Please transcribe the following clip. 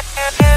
Yeah.